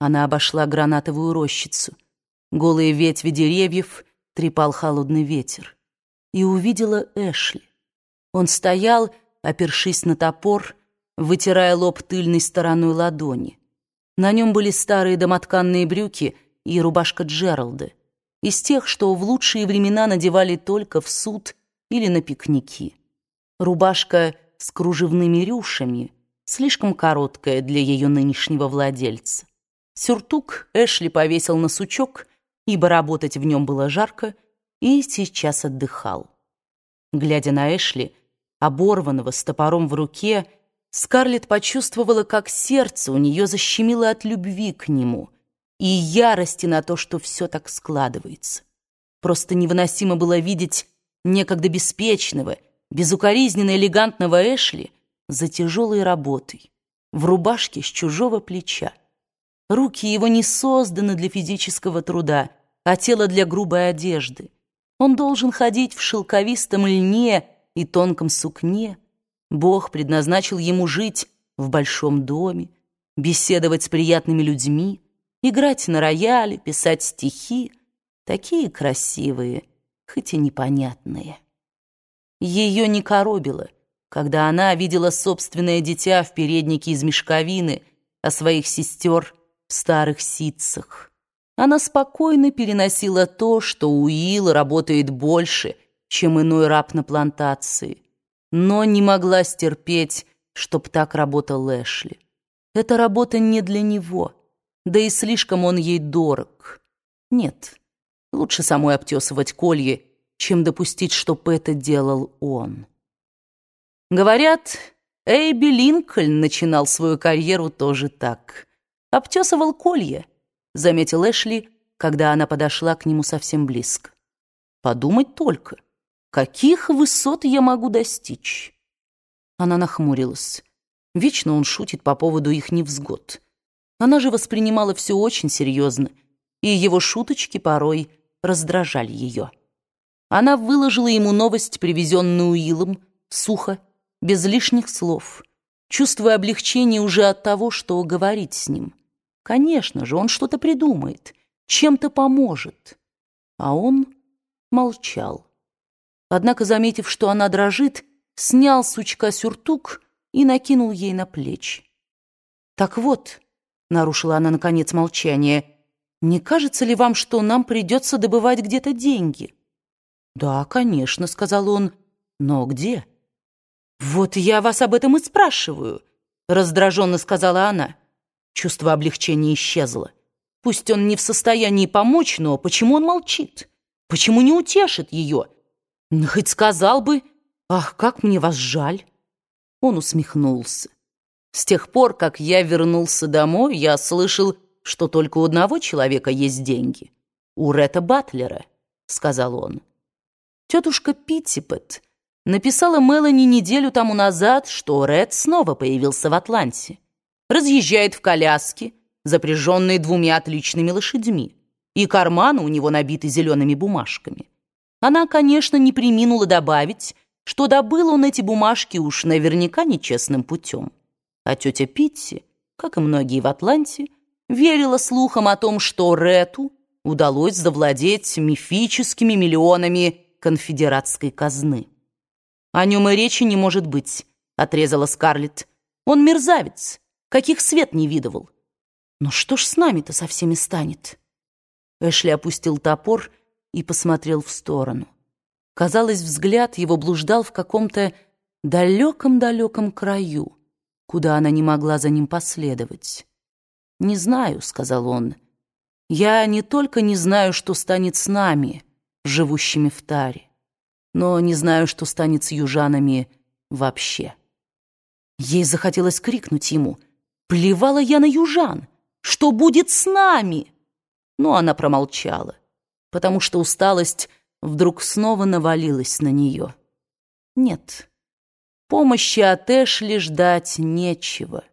Она обошла гранатовую рощицу. Голые ветви деревьев трепал холодный ветер. И увидела Эшли. Он стоял, опершись на топор, вытирая лоб тыльной стороной ладони. На нем были старые домотканные брюки и рубашка Джералда, из тех, что в лучшие времена надевали только в суд или на пикники. Рубашка с кружевными рюшами, слишком короткая для ее нынешнего владельца. Сюртук Эшли повесил на сучок, ибо работать в нем было жарко, и сейчас отдыхал. Глядя на Эшли, оборванного с топором в руке, Скарлетт почувствовала, как сердце у нее защемило от любви к нему и ярости на то, что все так складывается. Просто невыносимо было видеть некогда беспечного, безукоризненно элегантного Эшли за тяжелой работой, в рубашке с чужого плеча. Руки его не созданы для физического труда, а тело для грубой одежды. Он должен ходить в шелковистом льне и тонком сукне. Бог предназначил ему жить в большом доме, беседовать с приятными людьми, играть на рояле, писать стихи, такие красивые, хоть и непонятные. Ее не коробило, когда она видела собственное дитя в переднике из мешковины, а своих сестер в старых ситцах. Она спокойно переносила то, что Уилл работает больше, чем иной раб на плантации, но не могла стерпеть, чтоб так работал Эшли. Эта работа не для него, да и слишком он ей дорог. Нет, лучше самой обтесывать колье, чем допустить, чтоб это делал он. Говорят, Эйби Линкольн начинал свою карьеру тоже так. Обтесывал колье, заметил Эшли, когда она подошла к нему совсем близко. Подумать только, каких высот я могу достичь? Она нахмурилась. Вечно он шутит по поводу их невзгод. Она же воспринимала все очень серьезно, и его шуточки порой раздражали ее. Она выложила ему новость, привезенную Уиллом, сухо, без лишних слов, чувствуя облегчение уже от того, что говорить с ним. Конечно же, он что-то придумает, чем-то поможет. А он молчал. Однако, заметив, что она дрожит, снял с сучка сюртук и накинул ей на плечи. «Так вот», — нарушила она, наконец, молчание, «не кажется ли вам, что нам придется добывать где-то деньги?» «Да, конечно», — сказал он. «Но где?» «Вот я вас об этом и спрашиваю», — раздраженно сказала она. Чувство облегчения исчезло. Пусть он не в состоянии помочь, но почему он молчит? Почему не утешит ее? Ну, хоть сказал бы, «Ах, как мне вас жаль!» Он усмехнулся. «С тех пор, как я вернулся домой, я слышал, что только у одного человека есть деньги. У Ретта Батлера», — сказал он. Тетушка Питтипет написала Мелани неделю тому назад, что Ред снова появился в Атланте. Разъезжает в коляске, запряженной двумя отличными лошадьми, и карманы у него набиты зелеными бумажками. Она, конечно, не приминула добавить, что добыл он эти бумажки уж наверняка нечестным путем. А тетя Питти, как и многие в Атланте, верила слухам о том, что Рету удалось завладеть мифическими миллионами конфедератской казны. «О нем и речи не может быть», — отрезала Скарлетт. «Он мерзавец, каких свет не видывал». «Но что ж с нами-то со всеми станет?» Эшли опустил топор и посмотрел в сторону. Казалось, взгляд его блуждал в каком-то далеком-далеком краю, куда она не могла за ним последовать. «Не знаю», — сказал он. «Я не только не знаю, что станет с нами, живущими в таре, но не знаю, что станет с южанами вообще. Ей захотелось крикнуть ему «Плевала я на южан! Что будет с нами?» Но она промолчала, потому что усталость вдруг снова навалилась на нее. Нет, помощи от Эшли ждать нечего.